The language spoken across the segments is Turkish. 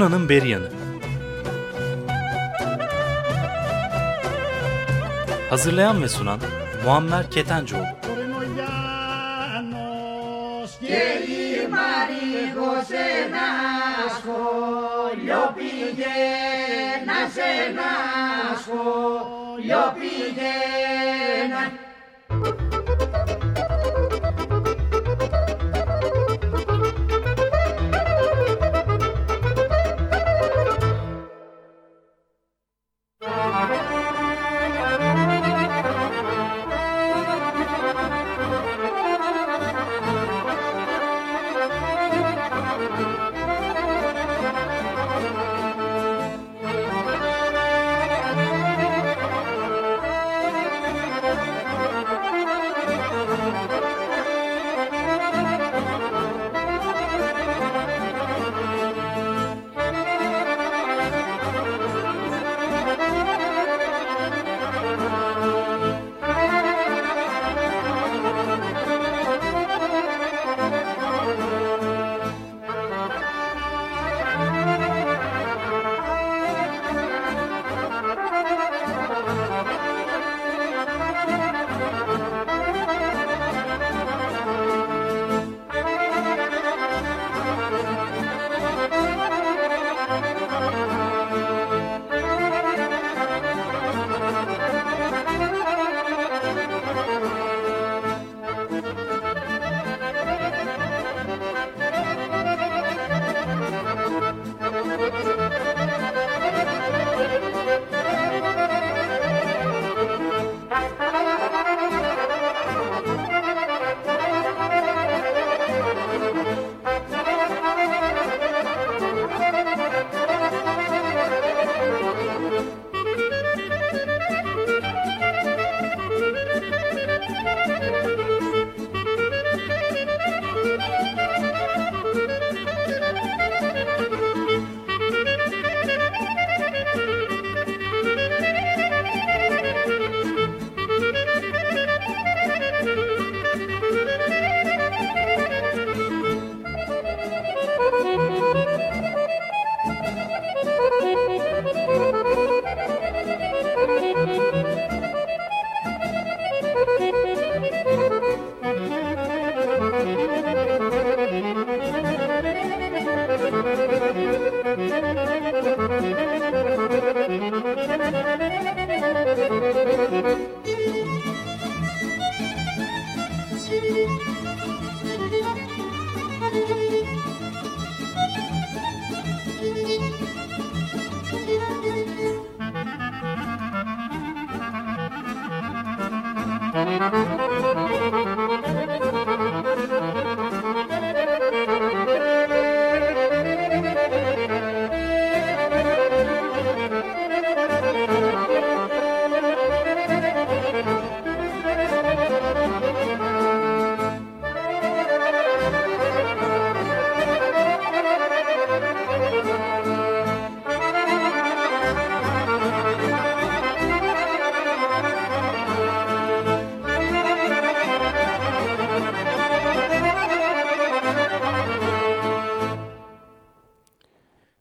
Tuna'nın beri yanı. Hazırlayan ve sunan Muammer Ketencoğlu. Yo pillé, nace yo pillé,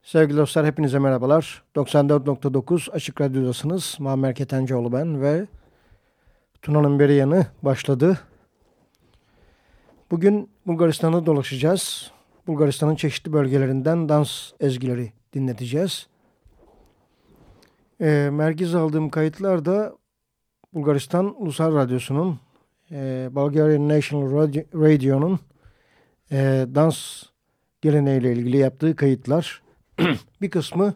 Sevgili dostlar hepinize merhabalar. 94.9 Açık Radyo'dasınız. Muammer Ketencoğlu ben ve Tuna'nın beri yanı başladı. Bugün Bulgaristan'da dolaşacağız. Bulgaristan'ın çeşitli bölgelerinden dans ezgileri dinleteceğiz. E, merkez aldığım kayıtlar da Bulgaristan Ulusal Radyosu'nun e, Bulgarian National Radio'nun e, dans geleneğiyle ilgili yaptığı kayıtlar. bir kısmı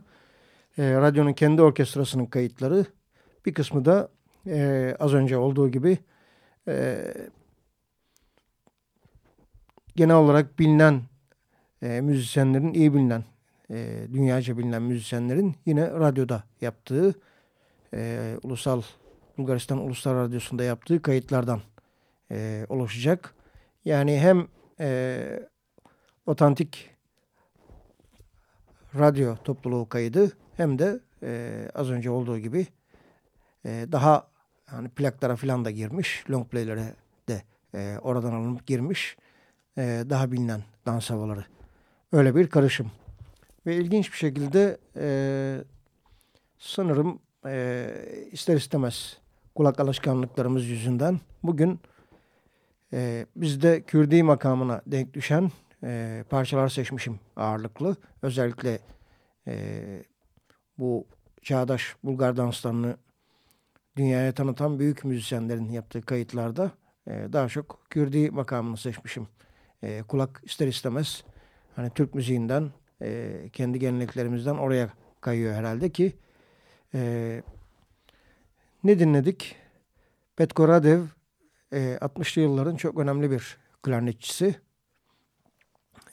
e, radyonun kendi orkestrasının kayıtları. Bir kısmı da e, az önce olduğu gibi e, genel olarak bilinen e, müzisyenlerin, iyi bilinen, e, dünyaca bilinen müzisyenlerin yine radyoda yaptığı, e, ulusal Bulgaristan Ulusal Radyosu'nda yaptığı kayıtlardan e, oluşacak. Yani hem e, otantik radyo topluluğu kaydı hem de e, az önce olduğu gibi e, daha hani plaklara falan da girmiş, long play'lere de e, oradan alınıp girmiş e, daha bilinen dans havaları. Öyle bir karışım. Ve ilginç bir şekilde e, sanırım e, ister istemez kulak alışkanlıklarımız yüzünden bugün e, bizde Kürdi makamına denk düşen e, parçalar seçmişim ağırlıklı. Özellikle e, bu çağdaş Bulgar danslarını dünyaya tanıtan büyük müzisyenlerin yaptığı kayıtlarda e, daha çok Kürdi makamını seçmişim. E, kulak ister istemez hani Türk müziğinden e, kendi geleneklerimizden oraya kayıyor herhalde ki e, ne dinledik? Petko Radev e, 60'lı yılların çok önemli bir klarnetçisi.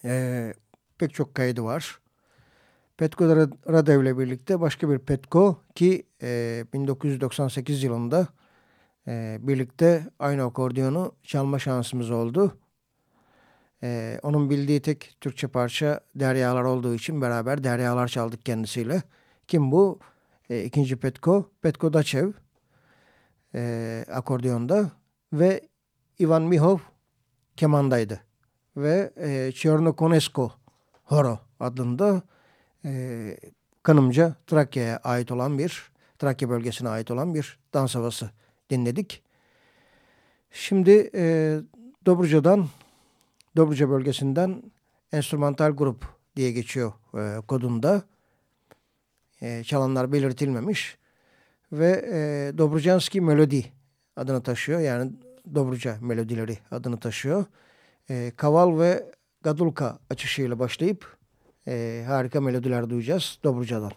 E, pek çok kaydı var. Petko Radev ile birlikte başka bir Petko ki e, 1998 yılında e, birlikte aynı akordiyonu çalma şansımız oldu. E, onun bildiği tek Türkçe parça Deryalar olduğu için beraber Deryalar çaldık kendisiyle. Kim bu? E, ikinci Petko, Petko Daçev e, akordiyonda ve Ivan Mihov kemandaydı. Ve e, Çorno Konesko Horo adında e, kanımca Trakya'ya ait olan bir, Trakya bölgesine ait olan bir dans havası dinledik. Şimdi e, Dobruca'dan, Dobruca bölgesinden enstrümantal grup diye geçiyor e, kodunda. E, çalanlar belirtilmemiş ve e, Dobrucanski Melodi adını taşıyor. Yani Dobruca melodileri adını taşıyor. E, Kaval ve Gadulka açışıyla başlayıp e, harika melodiler duyacağız Dobruca'dan.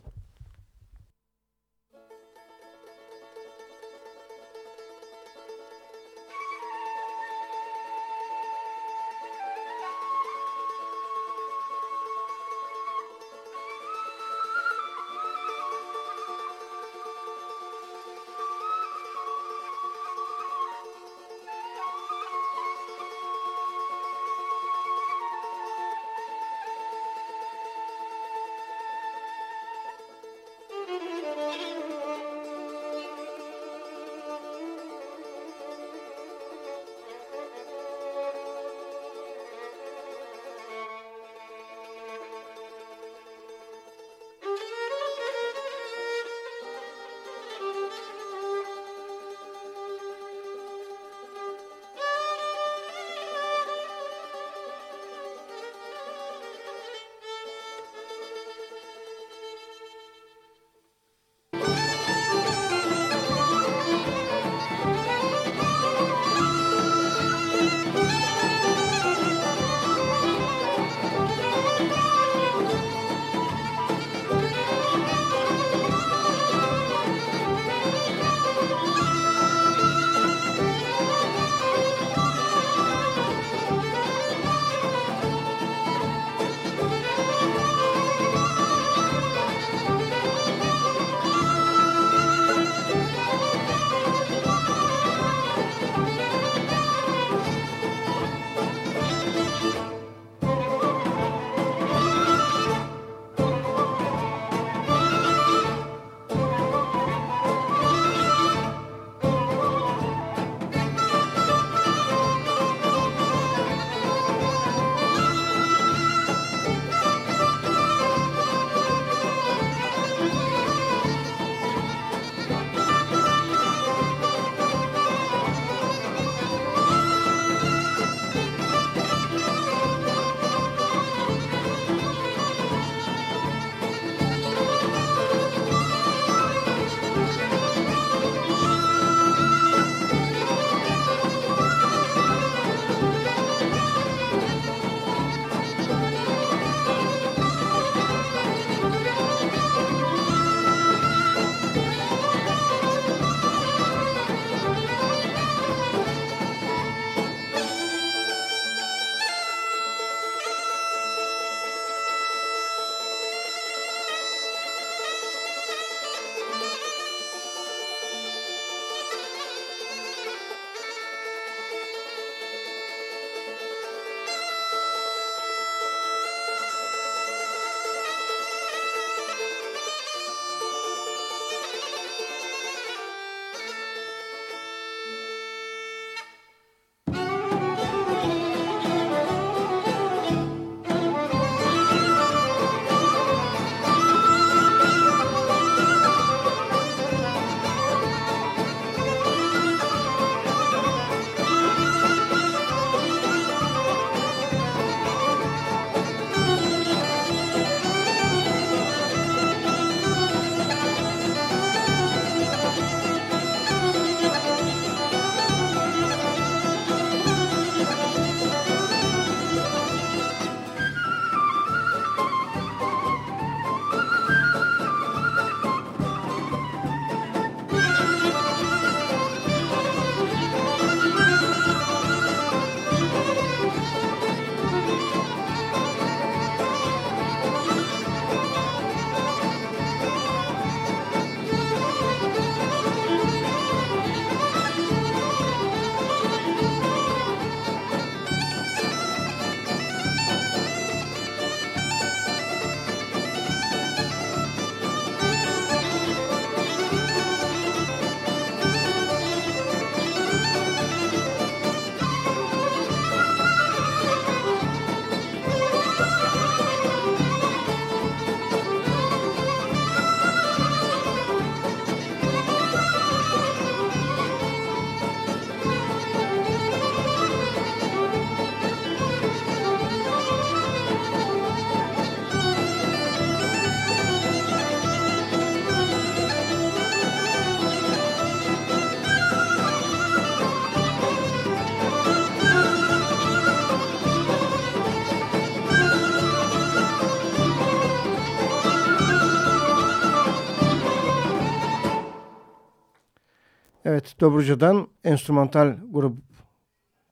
Evet, Dobruca'dan enstrümantal grup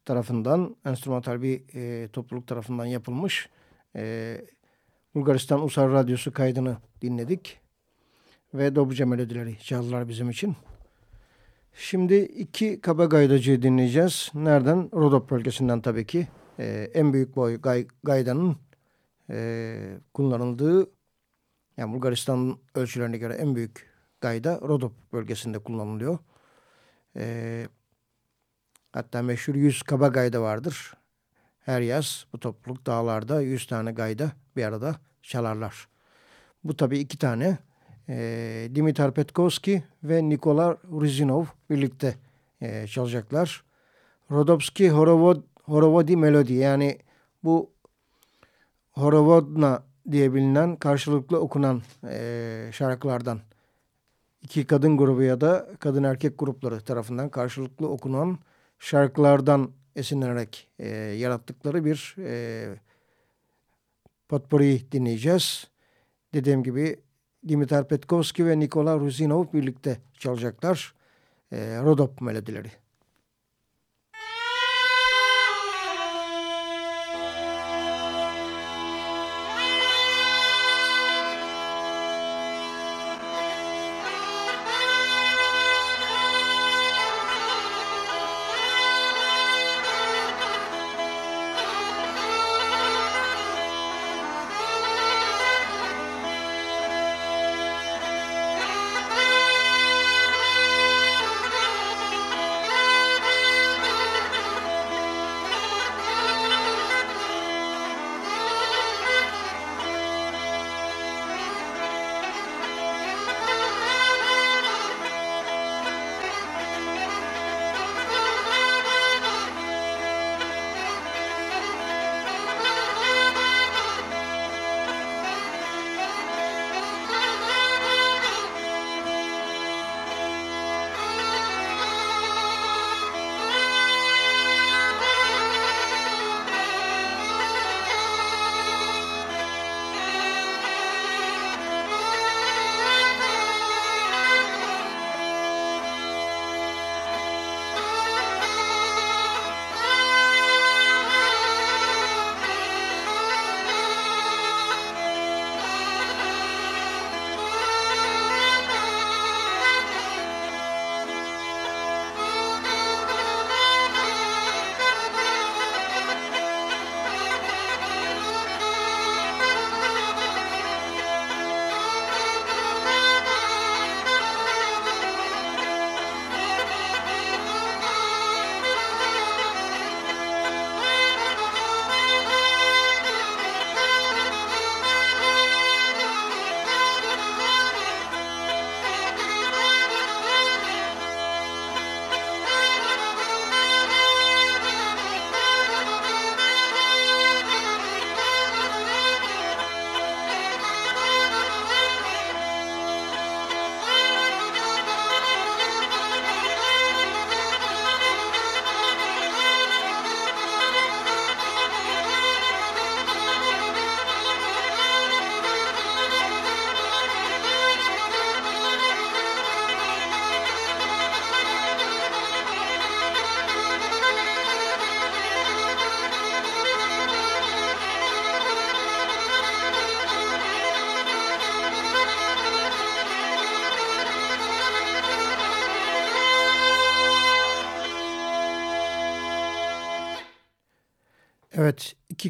tarafından, enstrümantal bir e, topluluk tarafından yapılmış e, Bulgaristan Ulusal Radyosu kaydını dinledik. Ve Dobruca melodileri çaldılar bizim için. Şimdi iki kaba gaydacıyı dinleyeceğiz. Nereden? Rodop bölgesinden tabii ki. E, en büyük boy gay, gaydanın e, kullanıldığı, yani Bulgaristan ölçülerine göre en büyük gayda Rodop bölgesinde kullanılıyor. E, hatta meşhur 100 kaba gayda vardır. Her yaz bu topluluk dağlarda 100 tane gayda bir arada çalarlar. Bu tabii iki tane e, Dimitar Petkovski ve Nikola Ruzinov birlikte e, çalacaklar. Rodopski Horovod, Horovodi Melodi yani bu Horovodna diye bilinen karşılıklı okunan e, şarkılardan iki kadın grubu ya da kadın erkek grupları tarafından karşılıklı okunan şarkılardan esinlenerek e, yarattıkları bir e, potpourri dinleyeceğiz. Dediğim gibi Dimitar Petkovski ve Nikola Ruzinov birlikte çalacaklar. E, Rodop melodileri.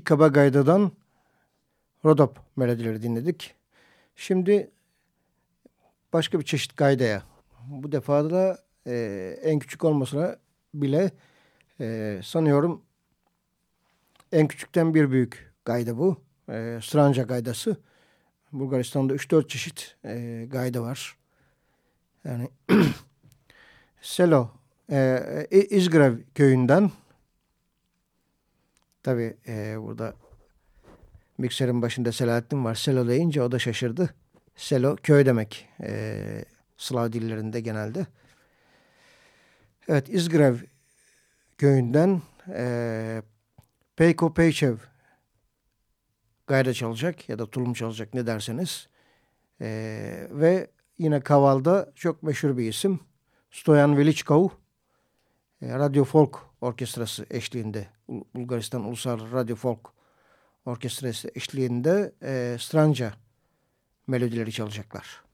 Evet, iki kaba gaydadan Rodop melodileri dinledik. Şimdi başka bir çeşit gaydaya. Bu defa da e, en küçük olmasına bile e, sanıyorum en küçükten bir büyük gayda bu. E, Stranca gaydası. Bulgaristan'da 3-4 çeşit e, gayda var. Yani Selo, e, İzgrev köyünden Tabi e, burada mikserin başında Selahattin var. Selo deyince o da şaşırdı. Selo köy demek. E, Slav dillerinde genelde. Evet İzgrev köyünden e, Peyko Peyçev gayda çalacak ya da tulum çalacak ne derseniz. E, ve yine Kaval'da çok meşhur bir isim. Stoyan Velichkov e, Radyo Folk Orkestrası eşliğinde Bulgaristan Ulusal Radyo Folk Orkestrası eşliğinde e, Stranca melodileri çalacaklar.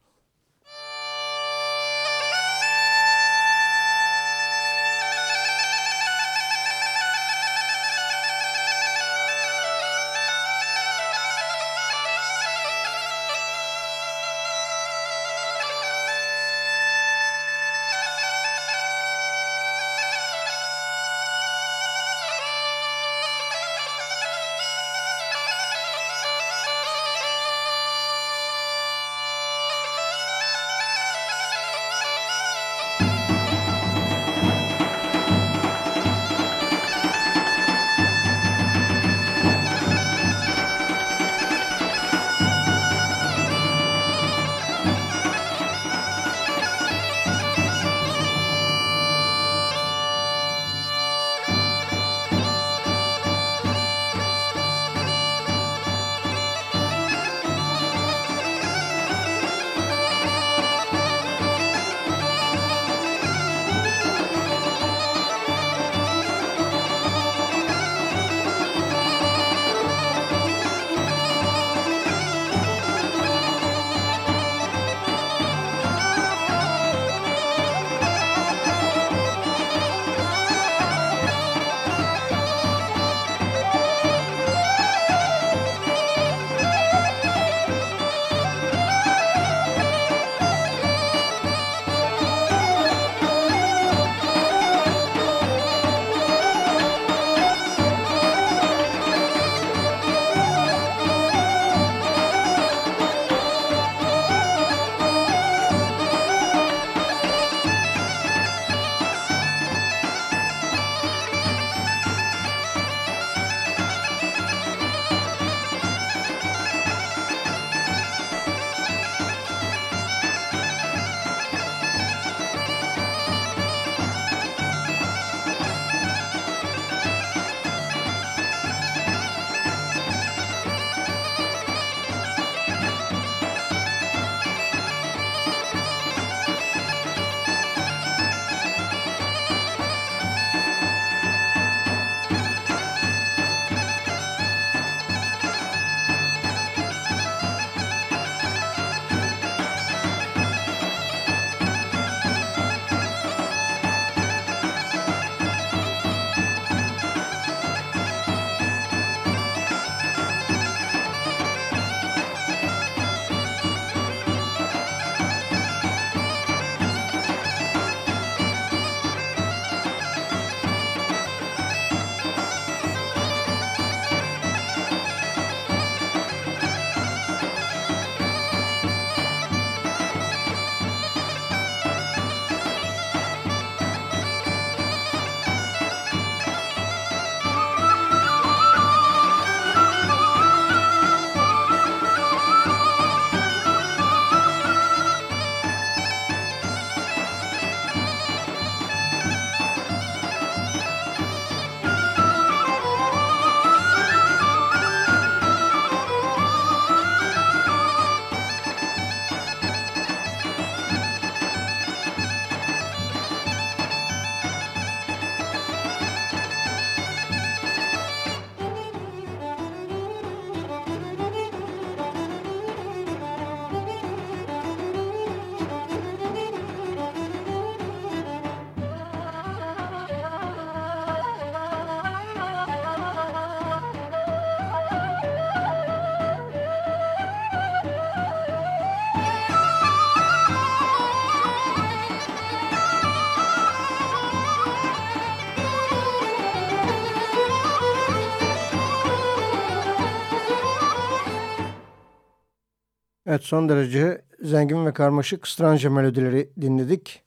Evet son derece zengin ve karmaşık Stranca melodileri dinledik.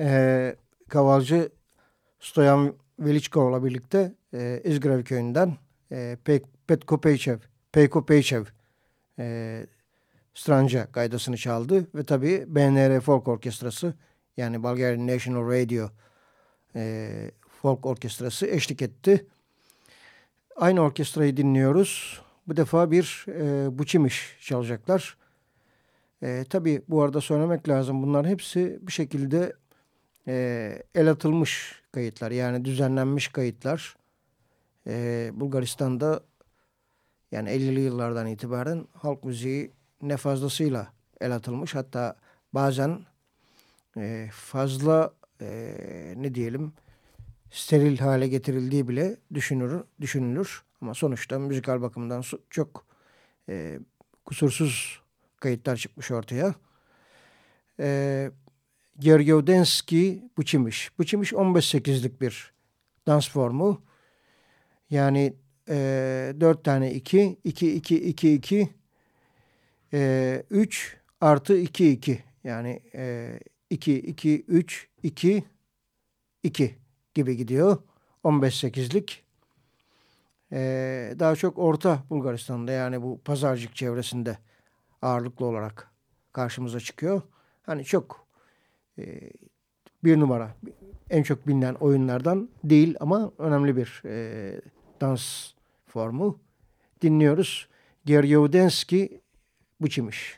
Ee, kavalcı Stoyan Velichkov'la birlikte e, İzgrav köyünden e, Pe Petko Peyçev, Peyko Peyçev e, Stranca gaydasını çaldı. Ve tabii BNR Folk Orkestrası yani Bulgarian National Radio e, Folk Orkestrası eşlik etti. Aynı orkestrayı dinliyoruz. Bu defa bir e, buçimiş çalacaklar. E, tabii bu arada söylemek lazım. Bunlar hepsi bir şekilde e, el atılmış kayıtlar yani düzenlenmiş kayıtlar. E, Bulgaristan'da yani 50'li yıllardan itibaren halk müziği ne fazlasıyla el atılmış. Hatta bazen e, fazla e, ne diyelim steril hale getirildiği bile düşünülür. düşünülür. Ama sonuçta müzikal bakımdan çok e, kusursuz kayıtlar çıkmış ortaya. E, Gergiodenski Buçimiş. Buçimiş 15-8'lik bir dans formu. Yani e, 4 tane 2, 2, 2, 2, 2, e, 3 artı 2, 2. Yani e, 2, 2, 3, 2, 2 gibi gidiyor. 15-8'lik. Ee, daha çok Orta Bulgaristan'da yani bu pazarcık çevresinde ağırlıklı olarak karşımıza çıkıyor. Hani çok e, bir numara en çok bilinen oyunlardan değil ama önemli bir e, dans formu. Dinliyoruz. Geryodenski Buçimiş. Evet,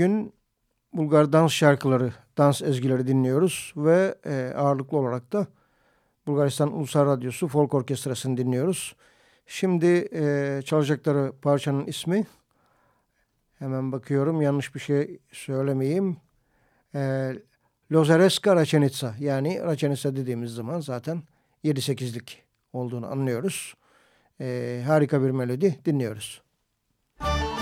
bugün Bulgar dans şarkıları, dans ezgileri dinliyoruz ve e, ağırlıklı olarak da Bulgaristan Ulusal Radyosu Folk Orkestrası'nı dinliyoruz. Şimdi e, çalacakları parçanın ismi, hemen bakıyorum yanlış bir şey söylemeyeyim. E, Lozareska Raçenitsa yani Raçenitsa dediğimiz zaman zaten 7-8'lik olduğunu anlıyoruz. E, harika bir melodi dinliyoruz. Müzik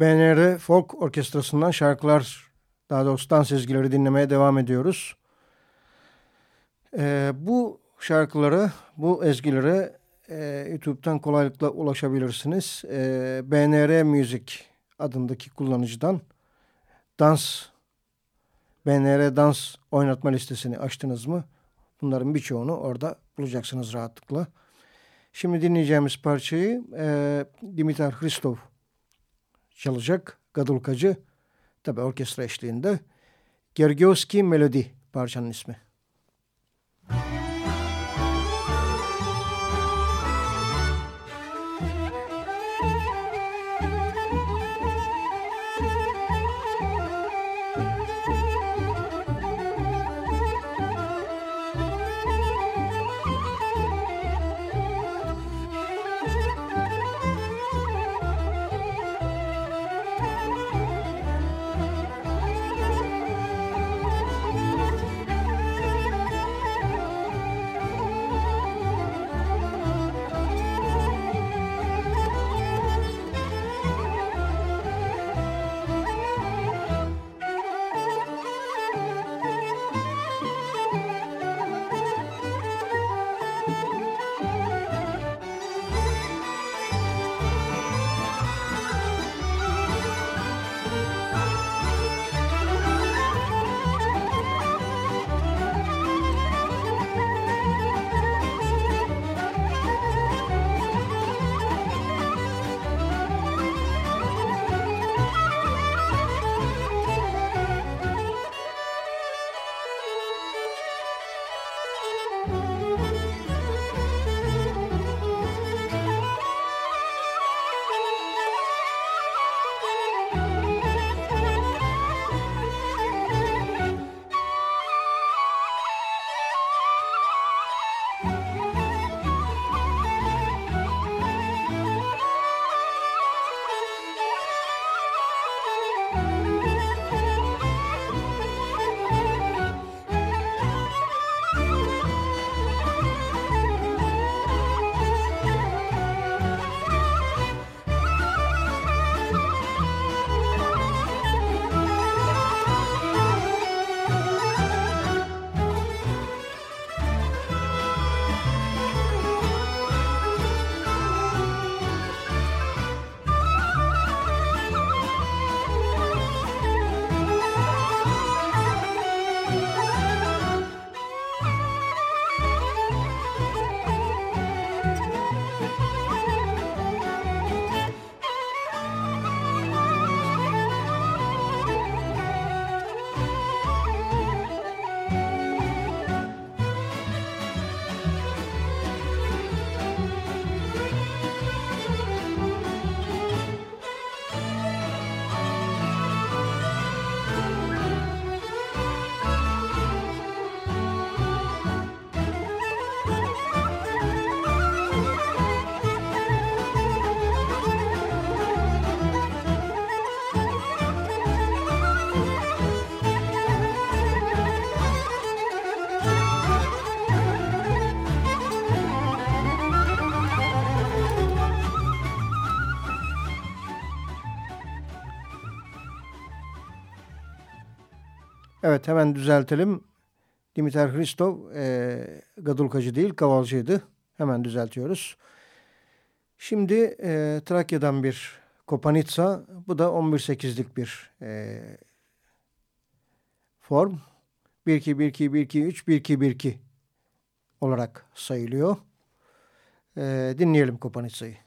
BNR Folk Orkestrası'ndan şarkılar, daha doğrusu dans ezgileri dinlemeye devam ediyoruz. Ee, bu şarkıları, bu ezgilere e, YouTube'dan kolaylıkla ulaşabilirsiniz. E, BNR Music adındaki kullanıcıdan dans, BNR dans oynatma listesini açtınız mı? Bunların birçoğunu orada bulacaksınız rahatlıkla. Şimdi dinleyeceğimiz parçayı e, Dimitar Hristov çalacak. Gadulkacı. Tabi orkestra eşliğinde. Gergioski Melodi parçanın ismi. Evet hemen düzeltelim. Dimitar Hristov e, gadulkacı değil kavalcıydı. Hemen düzeltiyoruz. Şimdi e, Trakya'dan bir Kopanitsa. Bu da 11-8'lik bir e, form. 1-2-1-2-1-2-3-1-2-1-2 olarak sayılıyor. E, dinleyelim Kopanitsa'yı.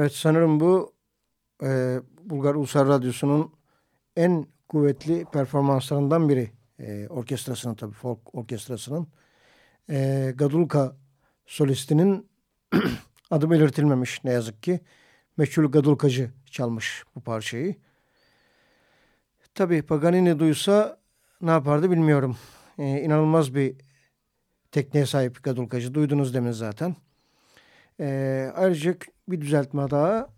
Evet sanırım bu e, Bulgar Ulusal Radyosu'nun en kuvvetli performanslarından biri. E, orkestrasının tabii folk orkestrasının. E, Gadulka solistinin adı belirtilmemiş ne yazık ki. Meşhur Gadulkacı çalmış bu parçayı. Tabii Paganini duysa ne yapardı bilmiyorum. E, inanılmaz bir tekniğe sahip Gadulkacı. Duydunuz demin zaten. E, ayrıca bir düzeltme daha.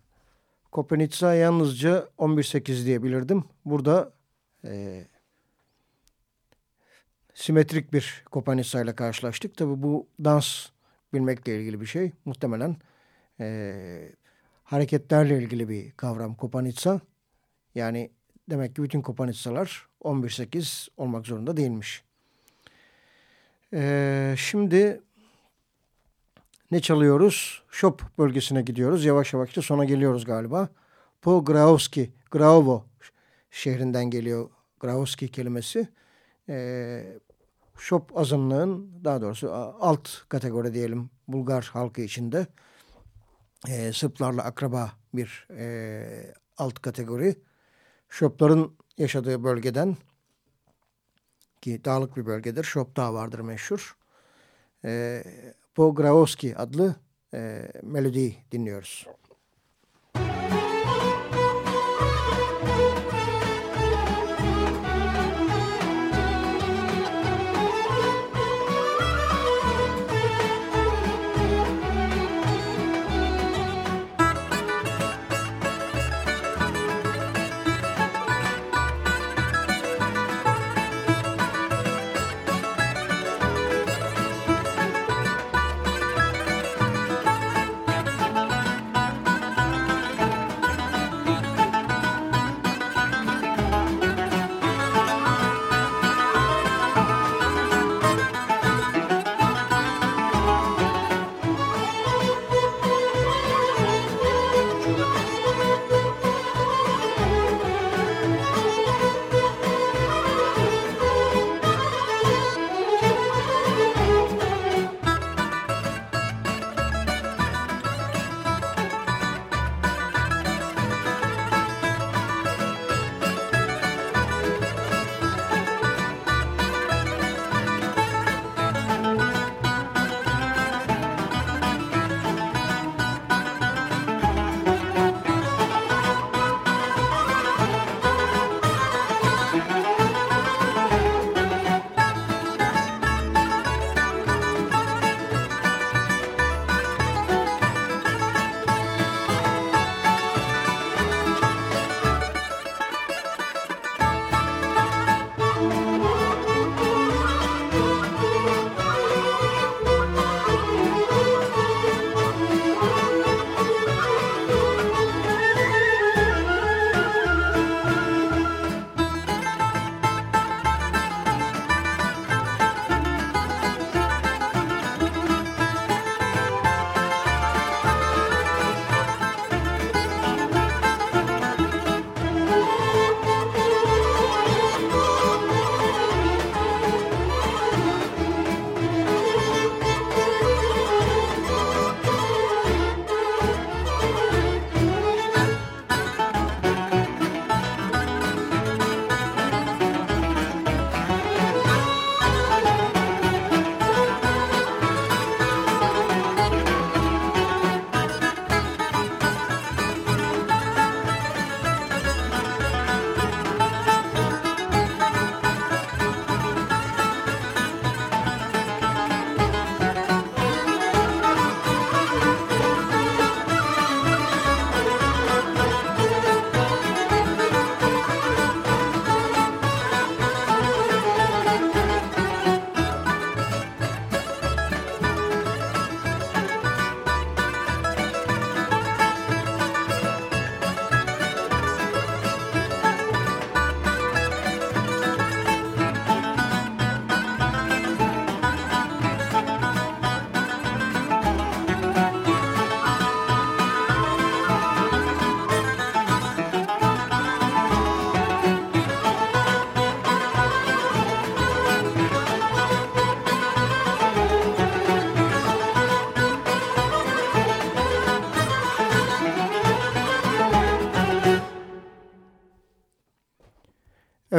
Kopenitsa yalnızca 11-8 diyebilirdim. Burada e, simetrik bir Kopenitsa ile karşılaştık. Tabi bu dans bilmekle ilgili bir şey. Muhtemelen e, hareketlerle ilgili bir kavram Kopenitsa. Yani demek ki bütün Kopenitsalar 11-8 olmak zorunda değilmiş. E, şimdi ne çalıyoruz? Şop bölgesine gidiyoruz. Yavaş yavaş da sona geliyoruz galiba. Po Graovski, Graovo şehrinden geliyor Graovski kelimesi. Ee, şop azınlığın daha doğrusu alt kategori diyelim Bulgar halkı içinde. Ee, Sırplarla akraba bir e, alt kategori. Şopların yaşadığı bölgeden ki dağlık bir bölgedir. Şop Dağı vardır meşhur. Ee, Pogravski adlı e, melodiyi dinliyoruz.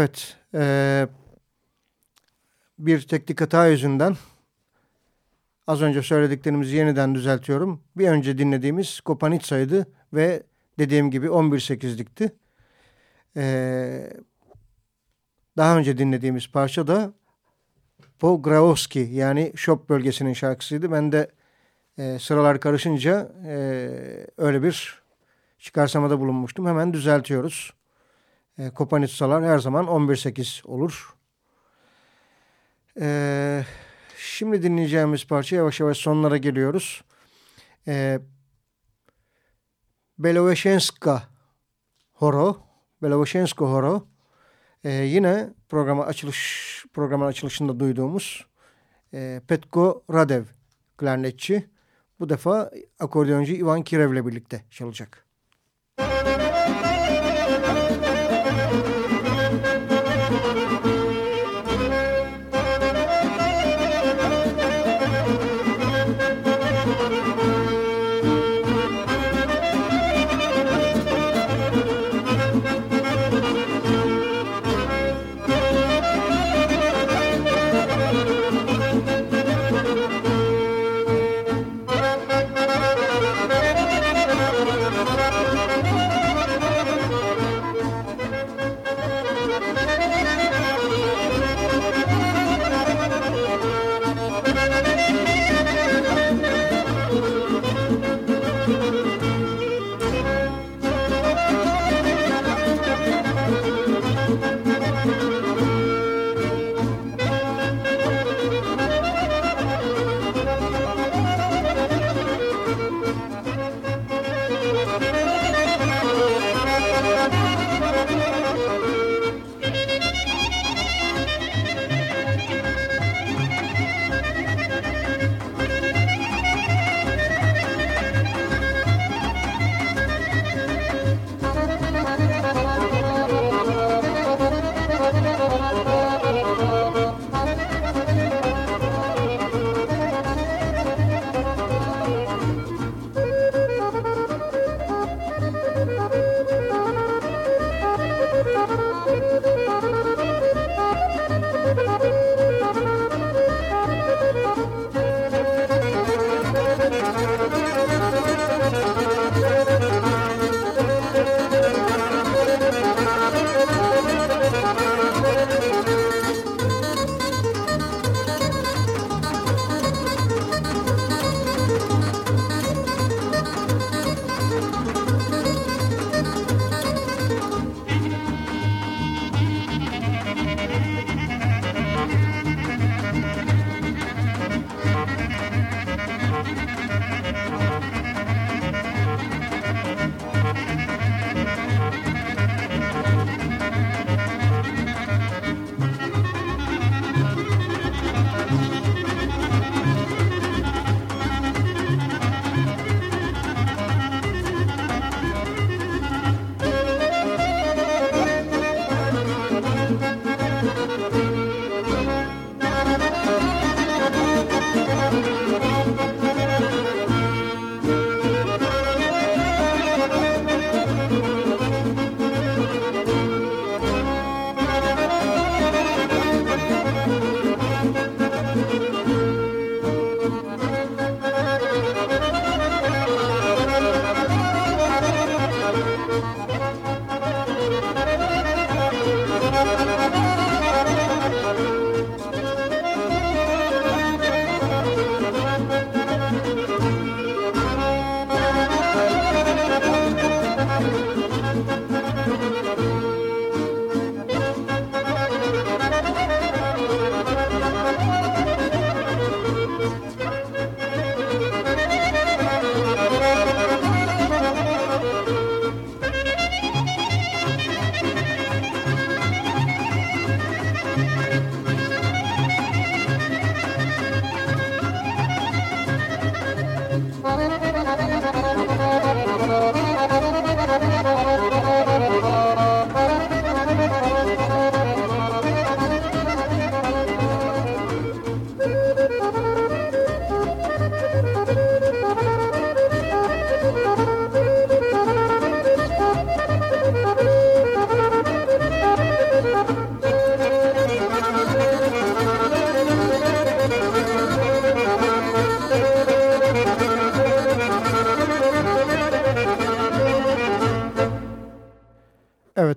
Evet. E, bir teknik hata yüzünden az önce söylediklerimizi yeniden düzeltiyorum. Bir önce dinlediğimiz Kopanitsa'ydı ve dediğim gibi 11-8'likti. Ee, daha önce dinlediğimiz parça da Pogravski yani Şop bölgesinin şarkısıydı. Ben de e, sıralar karışınca e, öyle bir çıkarsamada bulunmuştum. Hemen düzeltiyoruz. E, Kopanitsalar her zaman 11-8 olur. E, şimdi dinleyeceğimiz parça yavaş yavaş sonlara geliyoruz. E, Beloveşenska Horo, Beloveşenska Horo ee, yine programa açılış programın açılışında duyduğumuz e, Petko Radev klarnetçi bu defa akordeoncu Ivan Kirev'le birlikte çalacak.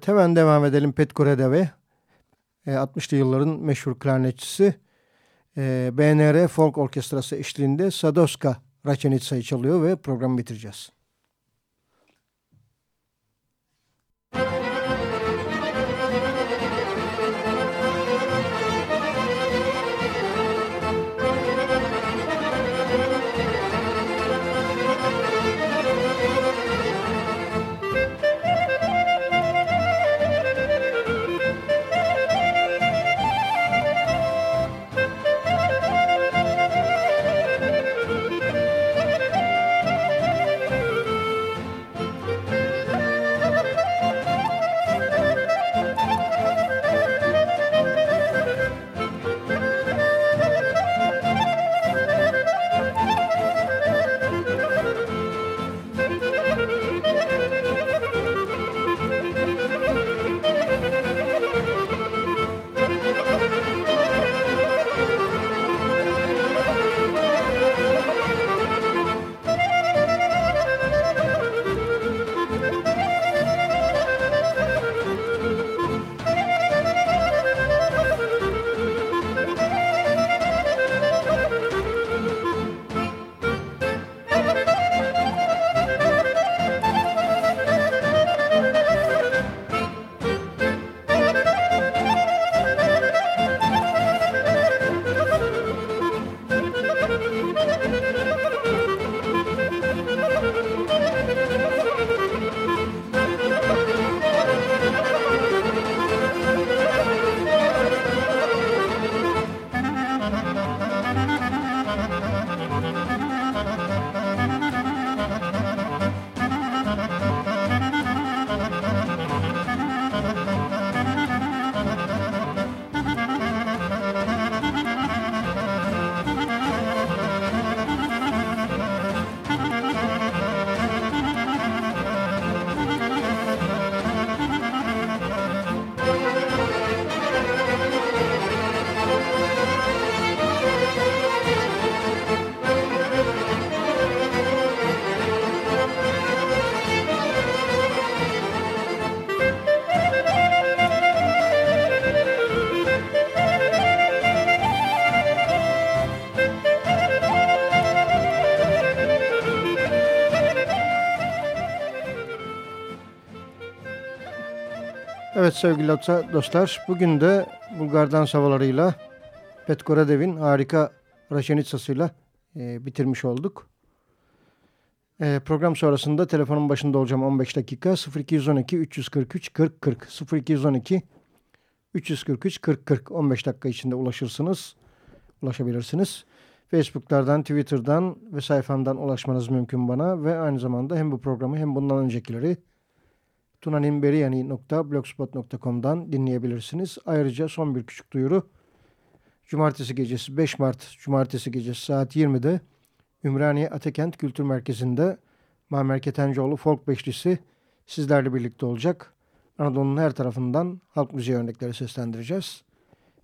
Evet hemen devam edelim Petko Redeve. E, 60'lı yılların meşhur klarnetçisi. E, BNR Folk Orkestrası eşliğinde Sadoska Raçenitsa'yı çalıyor ve programı bitireceğiz. Sevgili dostlar, bugün de Bulgardan savalarıyla Petkoradev'in harika Raşenitsası'yla e, bitirmiş olduk. E, program sonrasında telefonun başında olacağım 15 dakika 0212 343 40 40 0212 343 40 40 15 dakika içinde ulaşırsınız, ulaşabilirsiniz. Facebook'lardan, Twitter'dan ve sayfamdan ulaşmanız mümkün bana ve aynı zamanda hem bu programı hem bundan öncekileri tunanimberiyani.blogspot.com'dan dinleyebilirsiniz. Ayrıca son bir küçük duyuru. Cumartesi gecesi 5 Mart Cumartesi gecesi saat 20'de Ümraniye Atakent Kültür Merkezi'nde Mamer Ketencoğlu Folk Beşlisi sizlerle birlikte olacak. Anadolu'nun her tarafından halk müziği örnekleri seslendireceğiz.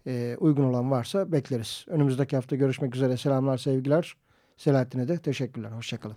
Ee, uygun olan varsa bekleriz. Önümüzdeki hafta görüşmek üzere. Selamlar, sevgiler. Selahattin'e de teşekkürler. Hoşçakalın.